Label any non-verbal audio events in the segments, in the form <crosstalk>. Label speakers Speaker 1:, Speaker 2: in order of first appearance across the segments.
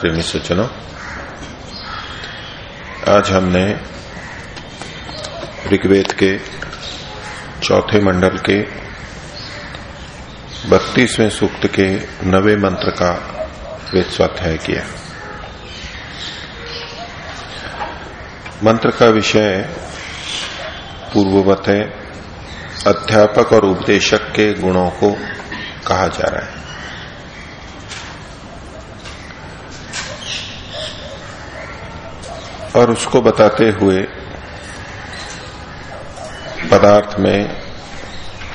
Speaker 1: प्रेमी सज्जनों, आज हमने ऋग्वेद के चौथे मंडल के बत्तीसवें सूक्त के नवे मंत्र का वेद स्वाध्याय किया। मंत्र का विषय पूर्ववत है, अध्यापक और उपदेशक के गुणों को कहा जा रहा है। और उसको बताते हुए पदार्थ में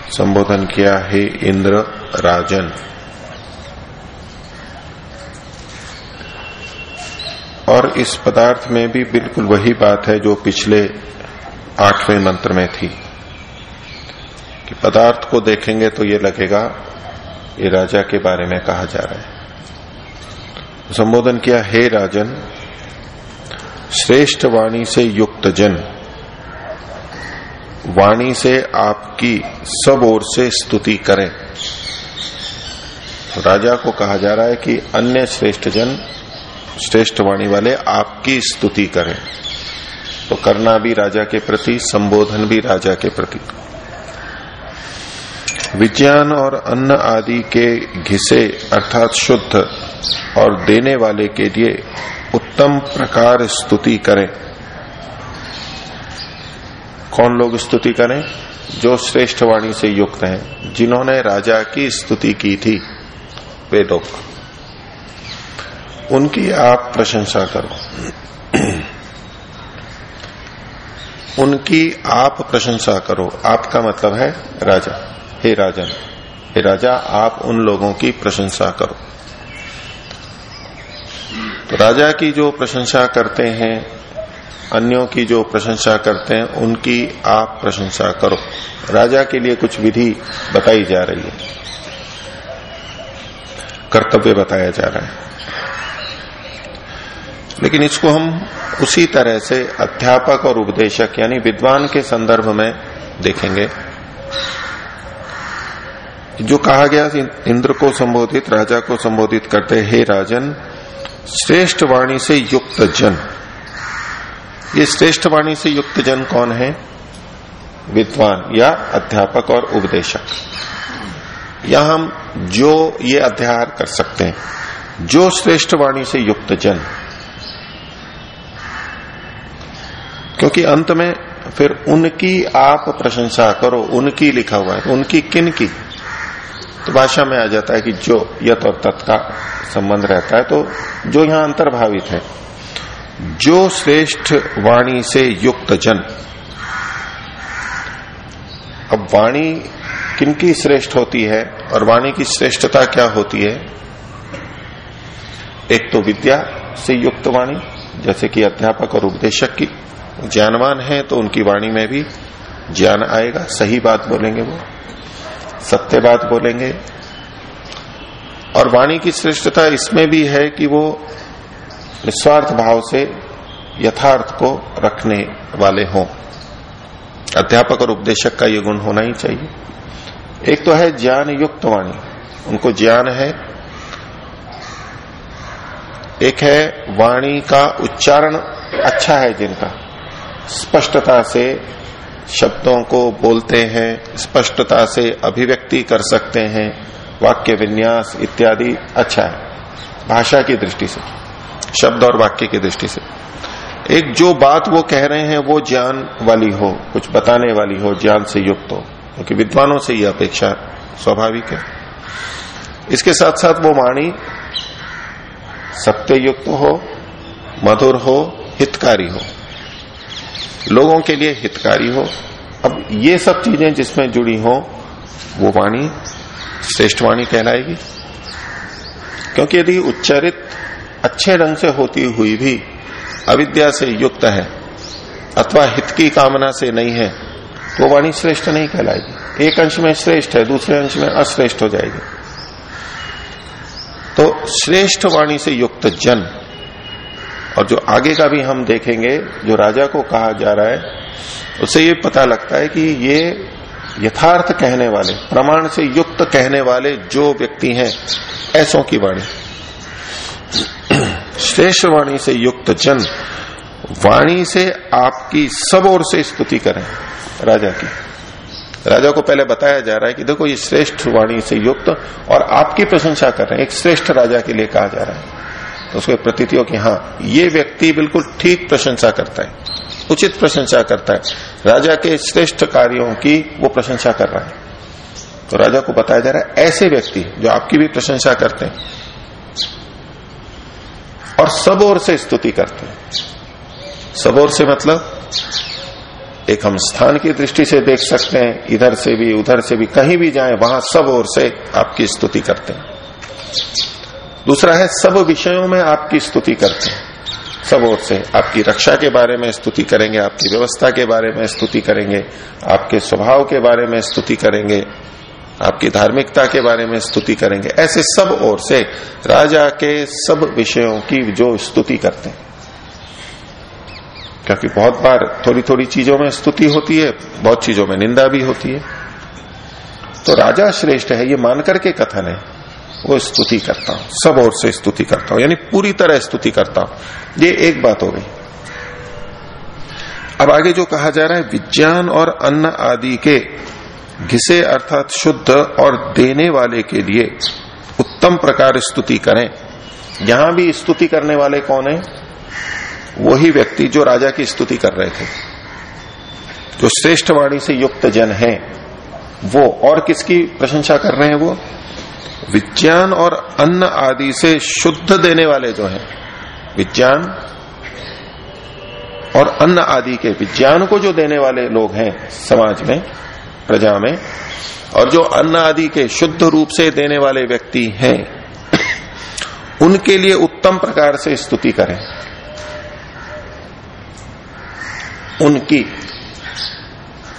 Speaker 1: संबोधन किया, है इंद्र राजन। और इस पदार्थ में भी बिल्कुल वही बात है जो पिछले आठवें मंत्र में थी। कि पदार्थ को देखेंगे तो ये लगेगा, ये राजा के बारे में कहा जा रहा है। संबोधन किया, हे राजन श्रेष्ठ वाणी से युक्त जन। वाणी से आपकी सब ओर से स्तुति करें। राजा को कहा जा रहा है कि अन्य श्रेष्ठ जन, श्रेष्ठ वाणी वाले आपकी स्तुति करें। तो करना भी राजा के प्रति, संबोधन भी राजा के प्रति। विज्ञान और अन्न आदि के घिसे, अर्थात शुद्ध और देने वाले के लिए उत्तम प्रकार स्तुति करें। कौन लोग स्तुति करें? जो श्रेष्ठ वाणी से युक्त हैं, जिन्होंने राजा की स्तुति की थी, वे लोग। उनकी आप प्रशंसा करो। उनकी आप प्रशंसा करो। आपका मतलब है राजा। हे राजन, हे राजा, आप उन लोगों की प्रशंसा करो। तो राजा की जो प्रशंसा करते हैं, अन्यों की जो प्रशंसा करते हैं, उनकी आप प्रशंसा करो। राजा के लिए कुछ विधि बताई जा रही है। कर्तव्य बताया जा रहा है। लेकिन इसको हम उसी तरह से अध्यापक और उपदेशक, यानी विद्वान के संदर्भ में देखेंगे। जो कहा गया इंद्र को संबोधित, राजा को संबोधित करते, हे राजन श्रेष्ठ वाणी से युक्त जन। ये श्रेष्ठ वाणी से युक्त जन कौन है? विद्वान या अध्यापक और उपदेशक। या हम जो ये अध्याय कर सकते हैं। जो श्रेष्ठ वाणी से युक्त जन। क्योंकि अंत में फिर उनकी आप प्रशंसा करो, उनकी लिखा हुआ है, उनकी किन की? तो भाषा में आ जाता है कि जो यत और तत् का संबंध रहता है तो जो यहाँ अंतर्भावित है। जो श्रेष्ठ वाणी से युक्त जन। अब वाणी किनकी श्रेष्ठ होती है और वाणी की श्रेष्ठता क्या होती है? एक तो विद्या से युक्त वाणी, जैसे कि अध्यापक और उपदेशक की ज्ञानवान है तो उनकी वाणी में भी ज्ञान आएगा, सही बात बोलेंगे वो। सत्य बात बोलेंगे। और वाणी की श्रेष्ठता इसमें भी है कि वो निस्वार्थ भाव से यथार्थ को रखने वाले हों। अध्यापक और उपदेशक का ये गुण होना ही चाहिए। एक तो है ज्ञान युक्त वाणी। उनको ज्ञान है। एक है वाणी का उच्चारण अच्छा है जिनका। स्पष्टता से शब्दों को बोलते हैं, स्पष्टता से अभिव्यक्ति कर सकते हैं, वाक्य विन्यास इत्यादि अच्छा है, भाषा की दृष्टि से, शब्द और वाक्य की दृष्टि से। एक जो बात वो कह रहे हैं, वो ज्ञान वाली हो, कुछ बताने वाली हो, ज्ञान से युक्त हो, क्योंकि तो विद्वानों से यह अपेक्षा स्वाभाविक है। इसके साथ साथ वो वाणी सत्य युक्त हो, मधुर हो, हितकारी हो। लोगों के लिए हितकारी हो। अब ये सब चीज़ें जिसमें जुड़ी हो, वो वाणी, श्रेष्ठ वाणी कहलाएगी। क्योंकि यदि उच्चरित अच्छे ढंग से होती हुई भी अविद्या से युक्त है, अथवा हित की कामना से नहीं है तो वाणी श्रेष्ठ नहीं कहलाएगी। एक अंश में श्रेष्ठ है, दूसरे अंश में अश्रेष्ठ हो जाएगी। तो श्रेष्ठ वाणी से युक्त जन और जो आगे का भी हम देखेंगे, जो राजा को कहा जा रहा है, उससे ये पता लगता है कि ये यथार्थ कहने वाले, प्रमाण से युक्त कहने वाले जो व्यक्ति हैं, ऐसों की वाणी। श्रेष्ठ वाणी से युक्त जन, वाणी से आपकी सब ओर से स्तुति करें, राजा की। राजा को पहले बताया जा रहा है कि देखो, ये श्रेष्ठ वाणी से युक्त और आपकी प्रशंसा कर रहे हैं, एक श्रेष्ठ राजा के लिए कहा जा रहा है। तो उसके प्रतीतियों की हाँ ये व्यक्ति बिल्कुल ठीक प्रशंसा करता है, उचित प्रशंसा करता है। राजा के श्रेष्ठ कार्यों की वो प्रशंसा कर रहा है। तो राजा को बताया जा रहा है, ऐसे व्यक्ति जो आपकी भी प्रशंसा करते हैं और सब ओर से स्तुति करते हैं। सब ओर से मतलब एक हम स्थान की दृष्टि से देख सकते हैं, इधर से भी, उधर से भी, कहीं भी जाएँ, वहाँ सब ओर से आपकी स्तुति करते हैं। दूसरा है, सब विषयों में आपकी स्तुति करते हैं। सब ओर से आपकी रक्षा के बारे में स्तुति करेंगे, आपकी व्यवस्था के बारे में स्तुति करेंगे, आपके स्वभाव के बारे में स्तुति करेंगे, आपकी धार्मिकता के बारे में स्तुति करेंगे। ऐसे सब ओर से राजा के सब विषयों की जो स्तुति करते हैं। क्योंकि बहुत बार थोड़ी थोड़ी चीज़ों में स्तुति होती है, बहुत चीज़ों में निंदा भी होती है। तो राजा श्रेष्ठ है, ये मान करके कथन है। वो स्तुति करता हूँ, सब ओर से स्तुति करता हूँ, यानी पूरी तरह स्तुति करता हूँ। ये एक बात हो गई। अब आगे जो कहा जा रहा है, विज्ञान और अन्न आदि के घिसे अर्थात शुद्ध और देने वाले के लिए उत्तम प्रकार स्तुति करें। यहाँ भी स्तुति करने वाले कौन है? वही व्यक्ति जो राजा की स्तुति कर रहे थे। जो श्रेष्ठ वाणी से युक्त जन है, वो और किसकी प्रशंसा कर रहे हैं वो? विज्ञान और अन्न आदि से शुद्ध देने वाले जो हैं, विज्ञान और अन्न आदि के विज्ञान को जो देने वाले लोग हैं समाज में, प्रजा में, और जो अन्न आदि के शुद्ध रूप से देने वाले व्यक्ति हैं, उनके लिए उत्तम प्रकार से स्तुति करें। उनकी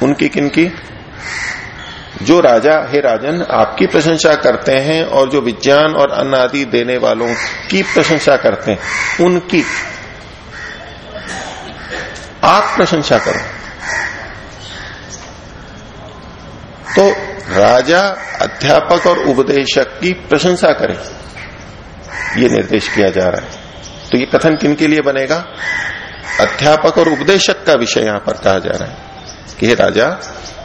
Speaker 1: उनकी किनकी? जो राजा, हे राजन, आपकी प्रशंसा करते हैं और जो विज्ञान और अन्न आदि देने वालों की प्रशंसा करते हैं, उनकी आप प्रशंसा करो। तो राजा, अध्यापक और उपदेशक की प्रशंसा करें। ये निर्देश किया जा रहा है। तो ये कथन किन के लिए बनेगा? अध्यापक और उपदेशक का विषय यहाँ पर कहा जा रहा है कि, हे राजा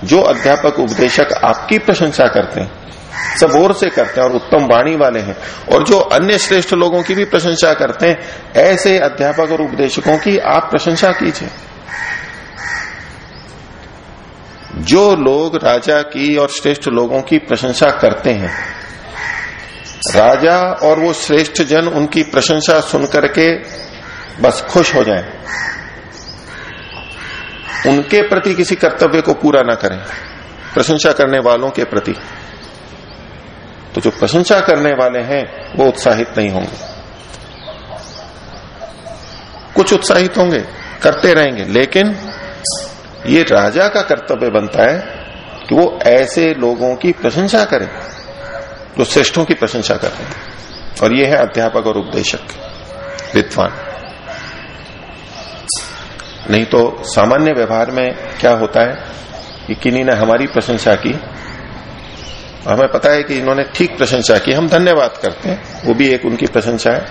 Speaker 1: जो अध्यापक उपदेशक आपकी प्रशंसा करते हैं, सबसे करते हैं और उत्तम वाणी वाले हैं, और जो अन्य श्रेष्ठ लोगों की भी प्रशंसा करते हैं, ऐसे अध्यापक और उपदेशकों की आप प्रशंसा कीजिए। जो लोग राजा की और श्रेष्ठ लोगों की प्रशंसा करते हैं, राजा और वो श्रेष्ठ जन उनकी प्रशंसा सुनकर के बस खुश हो जाएँ। उनके प्रति किसी कर्तव्य को पूरा ना करें। प्रशंसा करने वालों के प्रति। तो जो प्रशंसा करने वाले हैं, वो उत्साहित नहीं होंगे। कुछ उत्साहित होंगे, करते रहेंगे, लेकिन ये राजा का कर्तव्य बनता है कि वो ऐसे लोगों की प्रशंसा करे, जो श्रेष्ठों की प्रशंसा कर हैं। और ये है अध्यापक और उपदेशक, विद्वान। नहीं तो सामान्य व्यवहार में क्या होता है कि किन्हीं ने हमारी प्रशंसा की? हमें पता है कि इन्होंने ठीक प्रशंसा की। हम धन्यवाद करते हैं। वो भी एक उनकी प्रशंसा है।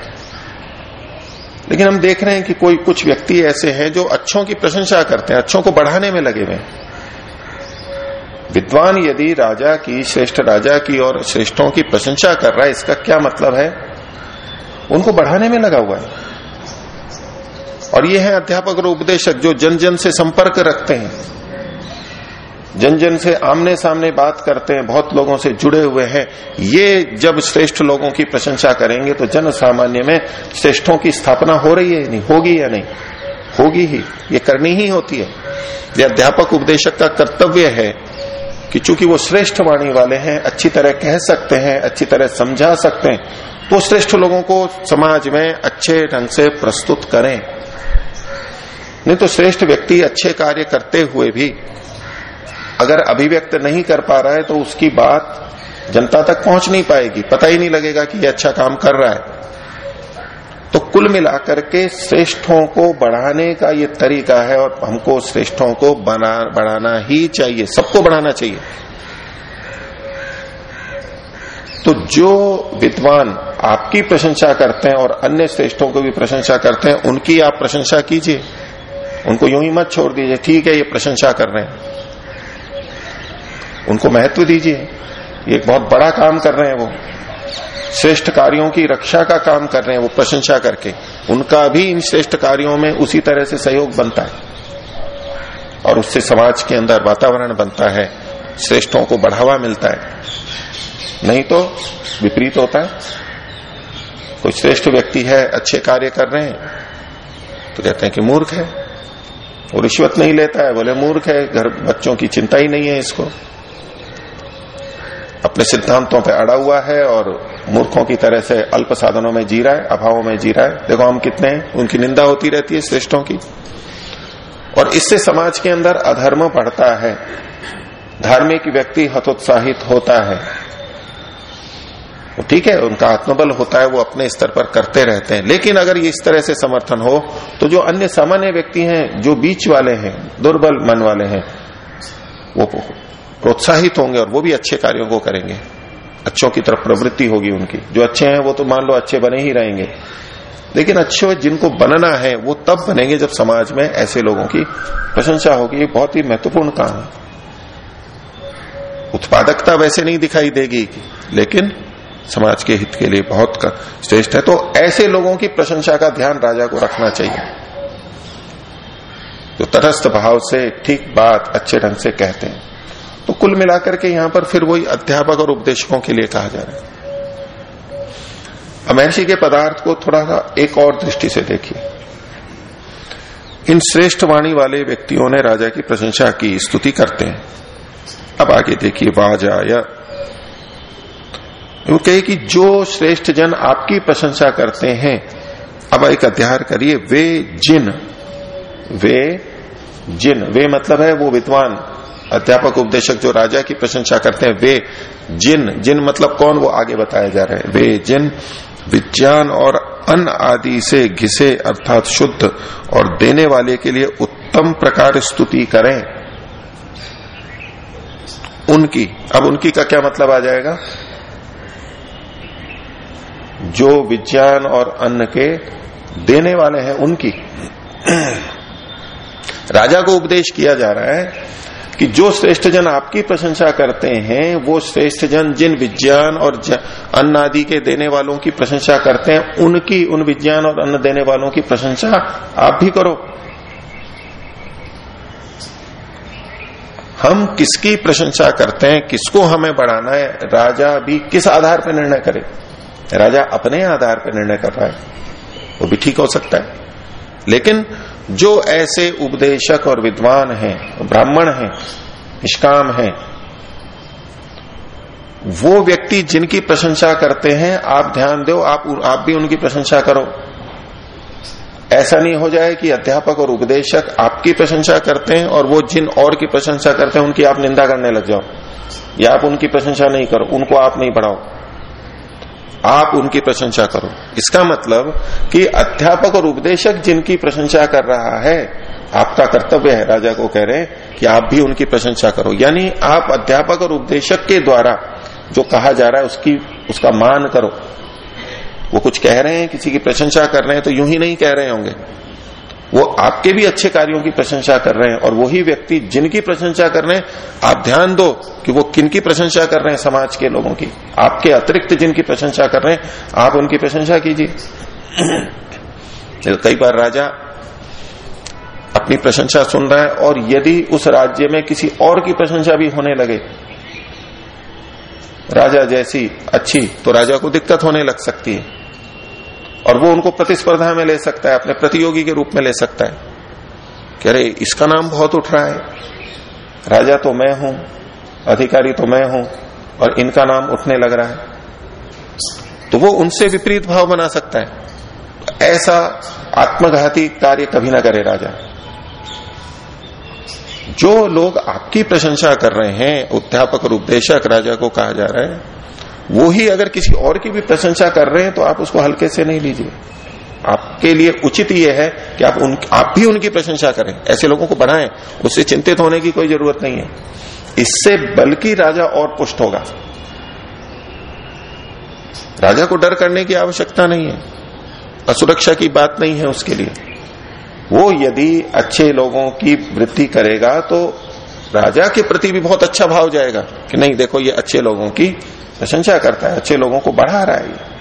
Speaker 1: लेकिन हम देख रहे हैं कि कोई कुछ व्यक्ति ऐसे हैं जो अच्छों की प्रशंसा करते हैं, अच्छों को बढ़ाने में लगे हुए विद्वान यदि राजा की, श्रेष्ठ राजा की और श्रेष्ठों की प्रशंसा कर रहा है, इसका क्या मतलब है? उनको बढ़ाने में लगा हुआ है। और ये है अध्यापक और उपदेशक जो जन जन से संपर्क रखते हैं। जन जन से आमने सामने बात करते हैं, बहुत लोगों से जुड़े हुए हैं। ये जब श्रेष्ठ लोगों की प्रशंसा करेंगे तो जन सामान्य में श्रेष्ठों की स्थापना हो रही है नहीं, होगी या नहीं? होगी ही, ये करनी ही होती है। ये अध्यापक उपदेशक का कर्तव्य है कि चूँकि वो श्रेष्ठ वाणी वाले हैं, अच्छी तरह कह सकते हैं, अच्छी तरह समझा सकते हैं तो श्रेष्ठ लोगों को समाज में अच्छे ढंग से प्रस्तुत करें। नहीं तो श्रेष्ठ व्यक्ति अच्छे कार्य करते हुए भी अगर अभिव्यक्त नहीं कर पा रहा है तो उसकी बात जनता तक पहुँच नहीं पाएगी। पता ही नहीं लगेगा कि ये अच्छा काम कर रहा है। तो कुल मिलाकर के श्रेष्ठों को बढ़ाने का ये तरीका है और हमको श्रेष्ठों को बना, बढ़ाना ही चाहिए। सबको बढ़ाना चाहिए। तो जो विद्वान आपकी प्रशंसा करते हैं और अन्य श्रेष्ठों को भी प्रशंसा करते हैं, उनकी आप प्रशंसा कीजिए। उनको यूँ ही मत छोड़ दीजिए। ठीक है, ये प्रशंसा कर रहे हैं। उनको महत्व दीजिए। ये बहुत बड़ा काम कर रहे हैं वो। श्रेष्ठ कार्यों की रक्षा का काम कर रहे हैं वो, प्रशंसा करके। उनका भी इन श्रेष्ठ कार्यों में उसी तरह से सहयोग बनता है। और उससे समाज के अंदर वातावरण बनता है। श्रेष्ठों को बढ़ावा मिलता है। नहीं तो विपरीत होता है। कोई श्रेष्ठ व्यक्ति है, अच्छे कार्य कर रहे हैं तो कहते हैं कि मूर्ख है। वो रिश्वत नहीं लेता है, बोले, मूर्ख है, घर बच्चों की चिंता ही नहीं है इसको. अपने सिद्धांतों पे अड़ा हुआ है और मूर्खों की तरह से अल्प साधनों में जी रहा है, अभावों में जी रहा है। देखो, हम कितने हैं, उनकी निंदा होती रहती है श्रेष्ठों की। और इससे समाज के अंदर अधर्म बढ़ता है, धार्मिक व्यक्ति हतोत्साहित होता है। ठीक है, उनका आत्मबल होता है, वो अपने स्तर पर करते रहते हैं। लेकिन अगर ये इस तरह से समर्थन हो तो जो अन्य सामान्य व्यक्ति हैं, जो बीच वाले हैं, दुर्बल मन वाले हैं, वो प्रोत्साहित होंगे और वो भी अच्छे कार्यों को करेंगे। अच्छों की तरफ़ प्रवृत्ति होगी उनकी। जो अच्छे हैं, वो तो मान लो अच्छे बने ही रहेंगे। लेकिन अच्छे जिनको बनना है, वो तब बनेंगे जब समाज में ऐसे लोगों की प्रशंसा होगी। बहुत ही महत्वपूर्ण काम है। उत्पादकता वैसे नहीं दिखाई देगी, लेकिन समाज के हित के लिए बहुत श्रेष्ठ है। तो ऐसे लोगों की प्रशंसा का ध्यान राजा को रखना चाहिए। जो तटस्थ भाव से ठीक बात अच्छे ढंग से कहते हैं। तो कुल मिलाकर के यहाँ पर फिर वही अध्यापक और उपदेशकों के लिए कहा जा रहा है। महर्षि के पदार्थ को थोड़ा सा एक और दृष्टि से देखिए। इन श्रेष्ठ वाणी वाले व्यक्तियों ने राजा की प्रशंसा की, स्तुति करते हैं। अब आगे देखिए वाजा या वो कहे कि जो श्रेष्ठ जन आपकी प्रशंसा करते हैं, अब एक अध्याय करिए, वे जिन वे जिन, वे मतलब है वो विद्वान, अध्यापक, उपदेशक, जो राजा की प्रशंसा करते हैं, वे जिन जिन मतलब कौन, वो आगे बताया जा रहे हैं। वे जिन, विज्ञान और अन्न आदि से घिसे, अर्थात शुद्ध और देने वाले के लिए उत्तम प्रकार स्तुति करें। उनकी, अब उनकी का क्या मतलब आ जाएगा? जो विज्ञान और अन्न के देने वाले हैं उनकी। राजा को उपदेश किया जा रहा है कि जो श्रेष्ठ जन आपकी प्रशंसा करते हैं, वो श्रेष्ठ जन जिन विज्ञान और अन्न आदि के देने वालों की प्रशंसा करते हैं, उनकी, उन विज्ञान और अन्न देने वालों की प्रशंसा आप भी करो। हम किसकी प्रशंसा करते हैं, किसको हमें बढ़ाना है, राजा भी किस आधार पर निर्णय करे? राजा अपने आधार पर निर्णय कर रहा है। वो भी ठीक हो सकता है। लेकिन जो ऐसे उपदेशक और विद्वान हैं, ब्राह्मण हैं, निष्काम हैं, वो व्यक्ति जिनकी प्रशंसा करते हैं, आप ध्यान दो, आप आप भी उनकी प्रशंसा करो। ऐसा नहीं हो जाए कि अध्यापक और उपदेशक आपकी प्रशंसा करते हैं और वो जिन और की प्रशंसा करते हैं, उनकी आप निंदा करने लग जाओ। या आप उनकी प्रशंसा नहीं करो, उनको आप नहीं बढ़ाओ। आप उनकी प्रशंसा करो। इसका मतलब कि अध्यापक और उपदेशक जिनकी प्रशंसा कर रहा है, आपका कर्तव्य है, राजा को कह रहे हैं कि आप भी उनकी प्रशंसा करो। यानी आप अध्यापक और उपदेशक के द्वारा जो कहा जा रहा है उसकी, उसका मान करो। वो कुछ कह रहे हैं, किसी की प्रशंसा कर रहे हैं तो यूँ ही नहीं कह रहे होंगे। वो आपके भी अच्छे कार्यों की प्रशंसा कर रहे हैं और वही व्यक्ति जिनकी प्रशंसा कर रहे हैं, आप ध्यान दो कि वो किनकी प्रशंसा कर रहे हैं समाज के लोगों की। आपके अतिरिक्त जिनकी प्रशंसा कर रहे हैं, आप उनकी प्रशंसा कीजिए। कई बार राजा अपनी प्रशंसा सुन रहा है और यदि उस राज्य में किसी और की प्रशंसा भी होने लगे, राजा जैसी अच्छी तो राजा को दिक्कत होने लग सकती है। और वो उनको प्रतिस्पर्धा में ले सकता है, अपने प्रतियोगी के रूप में ले सकता है। कि अरे, इसका नाम बहुत उठ रहा है। राजा तो मैं हूँ, अधिकारी तो मैं हूँ, और इनका नाम उठने लग रहा है। तो वो उनसे विपरीत भाव बना सकता है। ऐसा आत्मघाती कार्य कभी ना करे राजा। जो लोग आपकी प्रशंसा कर रहे हैं अध्यापक और उपदेशक राजा को कहा जा रहा है वो ही अगर किसी और की भी प्रशंसा कर रहे हैं तो आप उसको हल्के से नहीं लीजिए। आपके लिए उचित ये है कि आप उन, आप भी उनकी प्रशंसा करें। ऐसे लोगों को बढ़ाएँ उससे चिंतित होने की कोई ज़रूरत नहीं है। इससे बल्कि राजा और पुष्ट होगा। राजा को डर करने की आवश्यकता नहीं है। असुरक्षा की बात नहीं है उसके लिए। वो यदि अच्छे लोगों की वृद्धि करेगा तो राजा के प्रति भी बहुत अच्छा भाव जाएगा कि नहीं, देखो ये अच्छे लोगों की प्रशंसा करता है, अच्छे लोगों को बढ़ा रहा है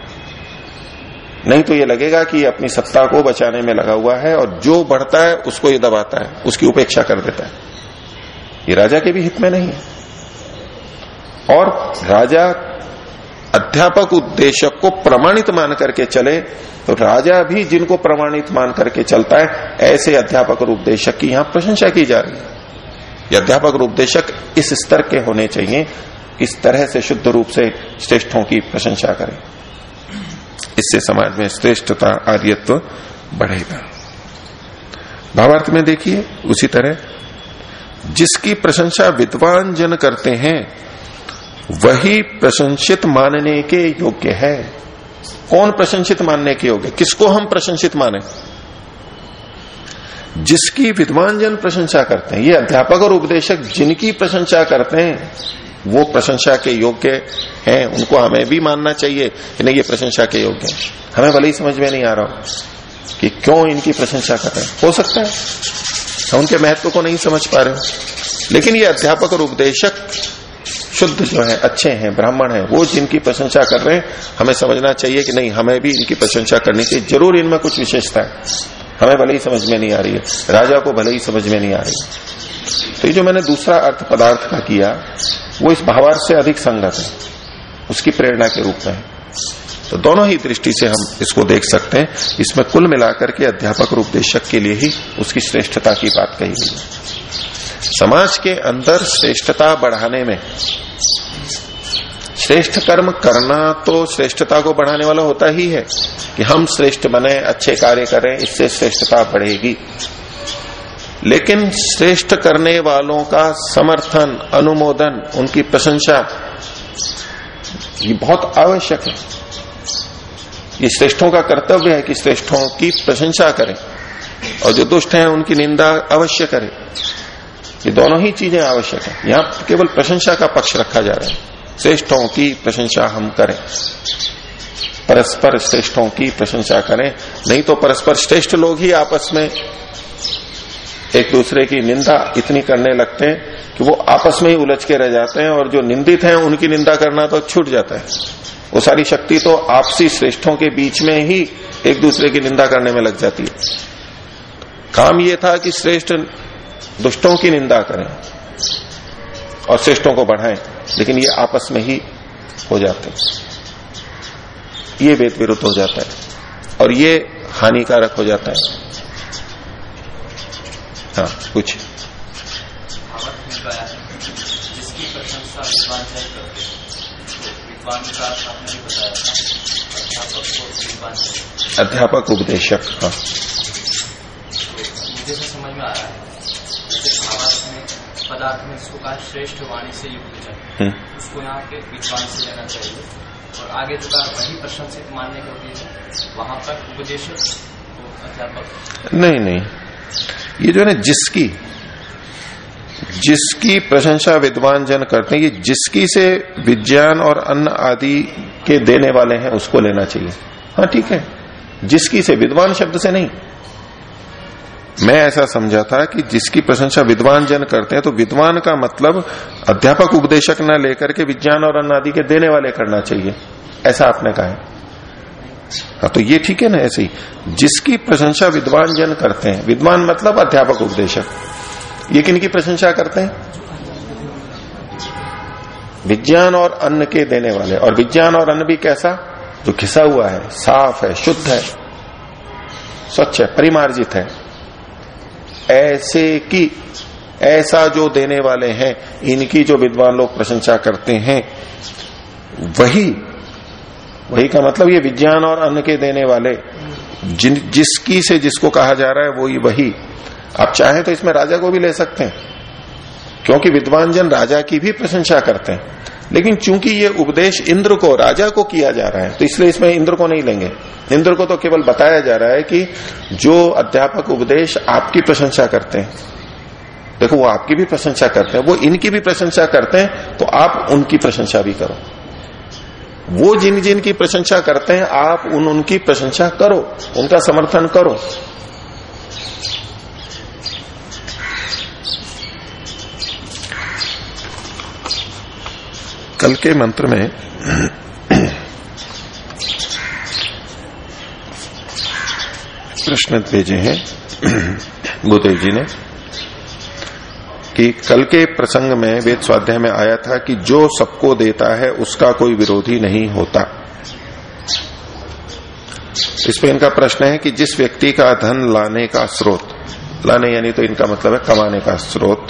Speaker 1: नहीं तो ये लगेगा कि अपनी सत्ता को बचाने में लगा हुआ है और जो बढ़ता है, उसको ये दबाता है, उसकी उपेक्षा कर देता है। ये राजा के भी हित में नहीं है। और राजा अध्यापक उद्देशक को प्रमाणित मान करके चले तो राजा भी जिनको प्रमाणित मान करके चलता है, ऐसे अध्यापक और उपदेशक की यहाँ प्रशंसा की जा रही है। अध्यापक और उपदेशक इस स्तर के होने चाहिए इस तरह से शुद्ध रूप से श्रेष्ठों की प्रशंसा करें। इससे समाज में श्रेष्ठता, आर्यत्व बढ़ेगा। भावार्थ में देखिए, उसी तरह जिसकी प्रशंसा विद्वान जन करते हैं, वही प्रशंसित मानने के योग्य है। कौन प्रशंसित मानने के योग्य? किसको हम प्रशंसित माने? जिसकी विद्वान जन प्रशंसा करते हैं, ये अध्यापक और उपदेशक जिनकी प्रशंसा करते हैं वो प्रशंसा के योग्य हैं, उनको हमें भी मानना चाहिए। कि नहीं ये प्रशंसा के योग्य है। हमें भले ही समझ में नहीं आ रहा कि क्यों इनकी प्रशंसा कर रहे हैं। हो सकता है। हम उनके महत्व को नहीं समझ पा रहे हो। लेकिन ये अध्यापक और उपदेशक शुद्ध जो है, अच्छे हैं, ब्राह्मण हैं, वो जिनकी प्रशंसा कर रहे हैं, हमें समझना चाहिए कि नहीं, हमें भी इनकी प्रशंसा करनी चाहिए ज़रूर इनमें कुछ विशेषता है। हमें भले ही समझ में नहीं आ रही है। राजा को भले ही समझ में नहीं आ रही है। तो ये जो मैंने दूसरा अर्थ पदार्थ का किया वो इस भावार्थ से अधिक संगत है। उसकी प्रेरणा के रूप में। है तो दोनों ही दृष्टि से हम इसको देख सकते हैं। इसमें कुल मिलाकर के अध्यापक और उपदेशक के लिए ही उसकी श्रेष्ठता की बात कही गई है। समाज के अंदर श्रेष्ठता बढ़ाने में, श्रेष्ठ कर्म करना तो श्रेष्ठता को बढ़ाने वाला होता ही है कि हम श्रेष्ठ बने, अच्छे कार्य करें, इससे श्रेष्ठता बढ़ेगी। लेकिन श्रेष्ठ करने वालों का समर्थन, अनुमोदन, उनकी प्रशंसा, ये बहुत आवश्यक है। ये श्रेष्ठों का कर्तव्य है कि श्रेष्ठों की प्रशंसा करें और जो दुष्ट हैं, उनकी निंदा अवश्य करें। ये दोनों ही चीज़ें आवश्यक है। यहाँ केवल प्रशंसा का पक्ष रखा जा रहा है। श्रेष्ठों की प्रशंसा हम करें। परस्पर श्रेष्ठों की प्रशंसा करें। नहीं तो परस्पर श्रेष्ठ लोग ही आपस में एक दूसरे की निंदा इतनी करने लगते हैं कि वो आपस में ही उलझ के रह जाते हैं और जो निंदित हैं, उनकी निंदा करना तो छूट जाता है। वो सारी शक्ति तो आपसी श्रेष्ठों के बीच में ही एक दूसरे की निंदा करने में लग जाती है। काम ये था कि श्रेष्ठ दुष्टों की निंदा करें और श्रेष्ठों को बढ़ाएँ, लेकिन ये आपस में ही हो जाते हैं। ये वेद विरुद्ध हो जाता है और ये हानिकारक हो जाता है हाँ कुछ
Speaker 2: जिसकी प्रशंसा विद्वान जन करते विद्वान का आपने भी बताया अध्यापक को
Speaker 1: उपदेशक हाँ।
Speaker 2: मुझे तो समझ में आ रहा है। पदार्थ में इसको कहा श्रेष्ठ वाणी से युक्त जन
Speaker 1: हम्म,
Speaker 2: उसको यहाँ पे विद्वान से लेना चाहिए। और आगे जो कहा वही प्रशंसित मानने के है। वहाँ पर उपदेशक तो अध्यापक।
Speaker 1: नहीं नहीं। ये जो है ना, जिसकी जिसकी प्रशंसा विद्वान जन करते हैं, ये जिसकी से विज्ञान और अन्न आदि के देने वाले हैं, उसको लेना चाहिए। हाँ ठीक है। जिसकी से, विद्वान शब्द से नहीं। मैं ऐसा समझा था कि जिसकी प्रशंसा विद्वान जन करते हैं तो विद्वान का मतलब अध्यापक, उपदेशक न लेकर के विज्ञान और अन्न आदि के देने वाले करना चाहिए। ऐसा आपने कहा है। हाँ तो ये ठीक है ना, ऐसे ही। जिसकी प्रशंसा विद्वान जन करते हैं, विद्वान मतलब अध्यापक उपदेशक। ये किन की प्रशंसा करते हैं? विज्ञान और अन्न के देने वाले। और विज्ञान और अन्न भी कैसा? जो घिसा हुआ है, साफ़ है, शुद्ध है, स्वच्छ है, परिमार्जित है। ऐसे की, ऐसा जो देने वाले हैं, इनकी जो विद्वान लोग प्रशंसा करते हैं, वही वही का मतलब ये विज्ञान और अन्न के देने वाले, जिन, जिसकी से जिसको कहा जा रहा है वही वही। आप चाहें तो इसमें राजा को भी ले सकते हैं, क्योंकि विद्वान जन राजा की भी प्रशंसा करते हैं। लेकिन चूँकि ये उपदेश इंद्र को, राजा को किया जा रहा है तो इसलिए इसमें इंद्र को नहीं लेंगे। इंद्र को तो केवल बताया जा रहा है कि जो अध्यापक उपदेश आपकी प्रशंसा करते हैं, देखो वो आपकी भी प्रशंसा करते हैं, वो इनकी भी प्रशंसा करते हैं तो आप उनकी प्रशंसा भी करो। वो जिन जिन की प्रशंसा करते हैं, आप उन उनकी प्रशंसा करो, उनका समर्थन करो। कल के मंत्र में <clears throat> प्रश्न भेजे हैं <clears throat> गुरुदेव जी ने। कि कल के प्रसंग में वेद स्वाध्याय में आया था कि जो सबको देता है, उसका कोई विरोधी नहीं होता। इस इनका प्रश्न है कि जिस व्यक्ति का धन लाने का स्रोत, लाने यानी तो इनका मतलब है कमाने का स्रोत,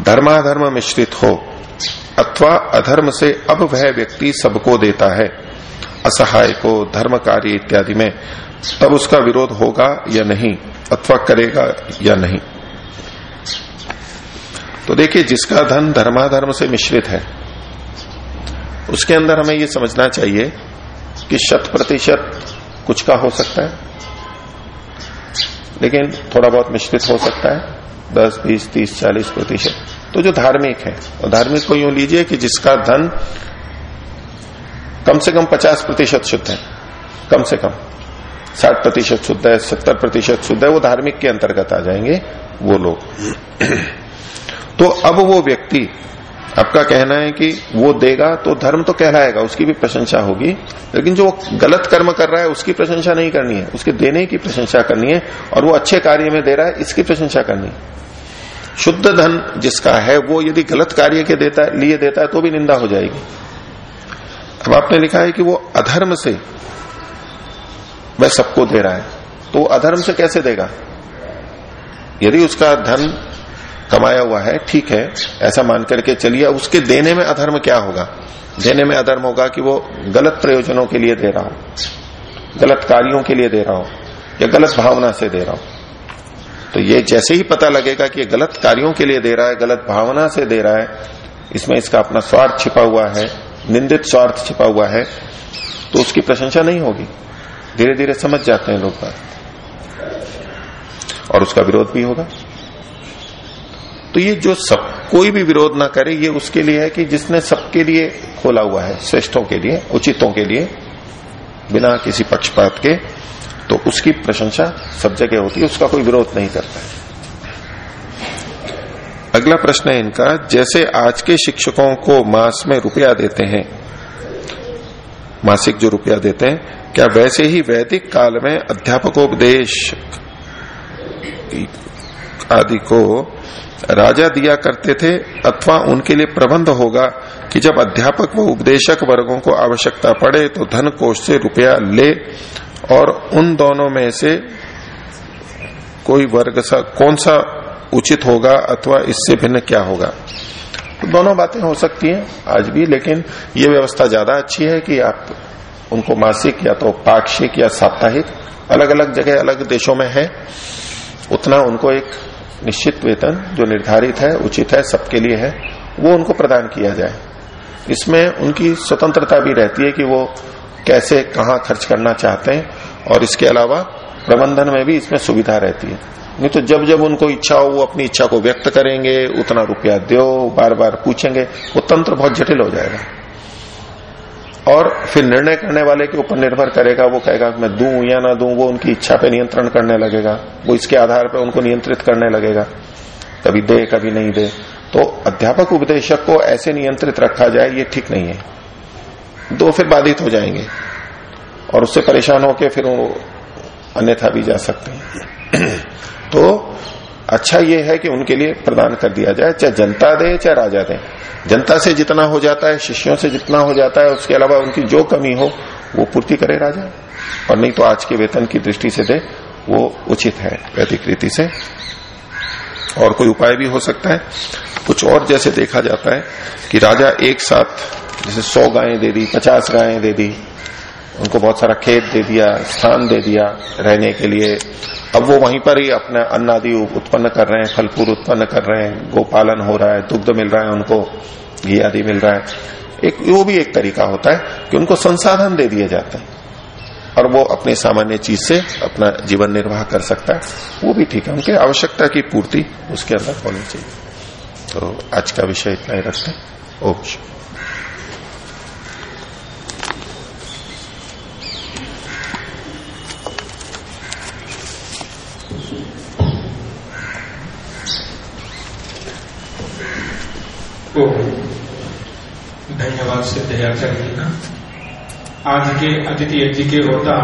Speaker 1: धर्माधर्म मिश्रित हो, अथवा अधर्म से अब वह व्यक्ति सबको देता है, असहाय को धर्म कार्य इत्यादि में, तब उसका विरोध होगा या नहीं, अथवा करेगा या नहीं। तो देखिए, जिसका धन धर्माधर्म से मिश्रित है, उसके अंदर हमें यह समझना चाहिए कि शत प्रतिशत कुछ का हो सकता है, लेकिन थोड़ा बहुत मिश्रित हो सकता है, दस, बीस, तीस, चालीस प्रतिशत। तो जो धार्मिक है, और धार्मिक को यूँ लीजिए कि जिसका धन कम से कम पचास प्रतिशत शुद्ध है, कम से कम, साठ प्रतिशत शुद्ध है, सत्तर प्रतिशत शुद्ध है, वो धार्मिक के अंतर्गत आ जाएँगे, वो लोग। तो अब वो व्यक्ति आपका कहना है कि वो देगा तो धर्म तो कहलाएगा, उसकी भी प्रशंसा होगी, लेकिन जो गलत कर्म कर रहा है, उसकी प्रशंसा नहीं करनी है, उसके देने की प्रशंसा करनी है, और वो अच्छे कार्य में दे रहा है, इसकी प्रशंसा करनी है। शुद्ध धन जिसका है, वो यदि गलत कार्य के देता, लिए देता है तो भी निंदा हो जाएगी। अब आपने लिखा है कि वो अधर्म से वह सबको दे रहा है तो अधर्म से कैसे देगा? यदि उसका धन कमाया हुआ है, ठीक है, ऐसा मान करके चलिए उसके देने में अधर्म क्या होगा? देने में अधर्म होगा कि वो गलत प्रयोजनों के लिए दे रहा हो, गलत कार्यों के लिए दे रहा हो, या गलत भावना से दे रहा हो। तो ये जैसे ही पता लगेगा कि ये गलत कार्यों के लिए दे रहा है, गलत भावना से दे रहा है, इसमें इसका अपना स्वार्थ छिपा हुआ है, निंदित स्वार्थ छिपा हुआ है तो उसकी प्रशंसा नहीं होगी। धीरे धीरे समझ जाते हैं लोग बात। और उसका विरोध भी होगा। तो ये जो सब, कोई भी विरोध ना करे, ये उसके लिए है कि जिसने सबके लिए खोला हुआ है, श्रेष्ठों के लिए, उचितों के लिए, बिना किसी पक्षपात के तो उसकी प्रशंसा सब जगह होती है, उसका कोई विरोध नहीं करता है। अगला प्रश्न है इनका, जैसे आज के शिक्षकों को मास में रुपया देते हैं, मासिक जो रुपया देते हैं, क्या वैसे ही वैदिक काल में अध्यापकोपदेश आदि को राजा दिया करते थे अथवा उनके लिए प्रबंध होगा कि जब अध्यापक व उपदेशक वर्गों को आवश्यकता पड़े तो धन कोष से रुपया ले और उन दोनों में से कोई वर्ग सा, कौन सा उचित होगा अथवा इससे भिन्न क्या होगा? तो दोनों बातें हो सकती हैं आज भी, लेकिन ये व्यवस्था ज़्यादा अच्छी है कि आप उनको मासिक या तो पाक्षिक या साप्ताहिक अलग अलग जगह अलग देशों में है, उतना उनको एक निश्चित वेतन जो निर्धारित है, उचित है, सबके लिए है, वो उनको प्रदान किया जाए। इसमें उनकी स्वतंत्रता भी रहती है कि वो कैसे, कहाँ खर्च करना चाहते हैं और इसके अलावा प्रबंधन में भी इसमें सुविधा रहती है। नहीं तो जब जब उनको इच्छा हो, वो अपनी इच्छा को व्यक्त करेंगे, उतना रुपया दो, बार बार पूछेंगे, वो तंत्र बहुत जटिल हो जाएगा। और फिर निर्णय करने वाले के ऊपर निर्भर करेगा, वो कहेगा, मैं दू या ना दू, वो उनकी इच्छा पे नियंत्रण करने लगेगा, वो इसके आधार पर उनको नियंत्रित करने लगेगा। कभी दे, कभी नहीं दे। तो अध्यापक उपदेशक को ऐसे नियंत्रित रखा जाए, ये ठीक नहीं है। दो फिर बाधित हो जाएँगे, और उससे परेशान होकर फिर वो अन्यथा भी जा सकते हैं। <clears throat> तो अच्छा ये है कि उनके लिए प्रदान कर दिया जाए, चाहे जनता दे, चाहे राजा दे। जनता से जितना हो जाता है, शिष्यों से जितना हो जाता है, उसके अलावा उनकी जो कमी हो, वो पूर्ति करे राजा। और नहीं तो आज के वेतन की दृष्टि से दे, वो उचित है वैदिक रीति से। और कोई उपाय भी हो सकता है। कुछ और जैसे देखा जाता है कि राजा एक साथ, जैसे सौ गायें दे दी, पचास गायें दे दी उनको बहुत सारा खेत दे दिया, स्थान दे दिया रहने के लिए। अब वो वहीं पर ही अपना अन्न आदि उत्पन्न कर रहे हैं फल फूल उत्पन्न कर रहे हैं, गोपालन हो रहा है, दुग्ध मिल रहा है उनको, घी आदि मिल रहा है। एक, वो भी एक तरीका होता है कि उनको संसाधन दे दिए जाते हैं। और वो अपने सामान्य चीज़ से अपना जीवन निर्वाह कर सकता है। वो भी ठीक है, उनके आवश्यकता की पूर्ति उसके अंदर होनी चाहिए। तो आज का विषय इतना ही रखते हैं। ओम
Speaker 3: ओ धन्यवाद से तैयार कर लेना आज के अतिथि यज्ञ के होता